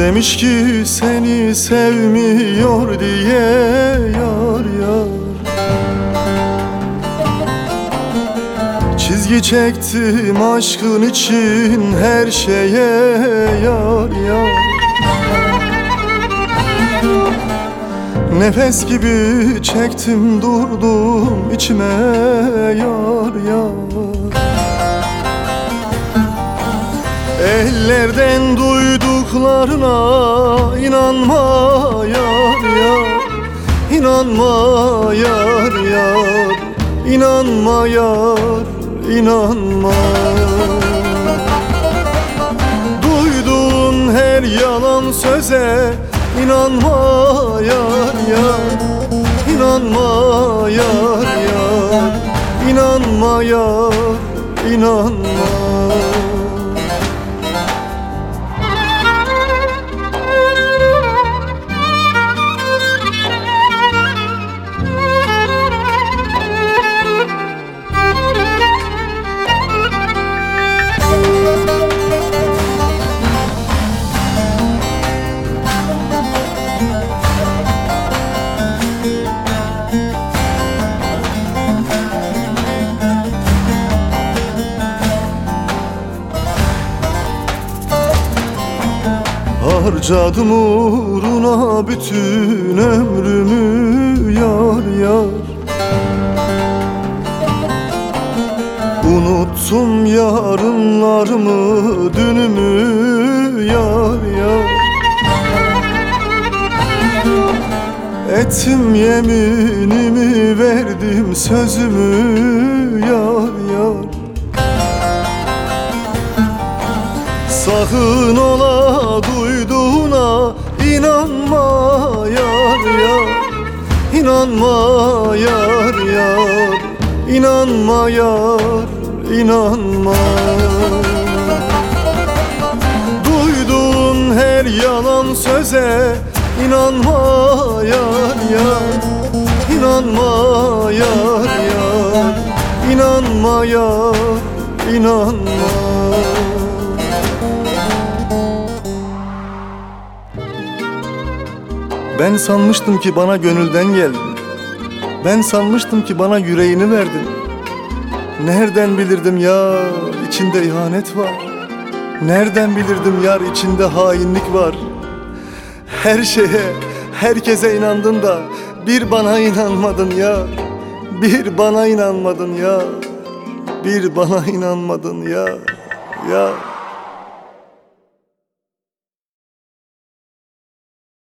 Demiş ki seni sevmiyor diye yar yar. Çizgi çektim aşkın için her şeye yar yar. Nefes gibi çektim durdum içime yar yar Ellerden duyduklarına inanma yar yar. İnanma yar yar. İnanma yar inanma. Duyduğun her yalan söze inanma yar yar. İnanma yar yar. İnanma yar inanma Harcadım uğruna bütün ömrümü yar yar. Unuttum yarınlarımı dünümü yar yar. Ettim yeminimi verdim sözümü yar yar. Sakın ola duyduğuna inanma yar yar İnanma yar yar İnanma yar inanma Duyduğun her yalan söze inanma yar yar İnanma yar yar İnanma yar inanma Ben sanmıştım ki bana gönülden geldin. Ben sanmıştım ki bana yüreğini verdin. Nereden bilirdim ya içinde ihanet var? Nereden bilirdim yar içinde hainlik var? Her şeye, herkese inandın da Bir bana inanmadın ya Bir bana inanmadın ya Bir bana inanmadın ya Ya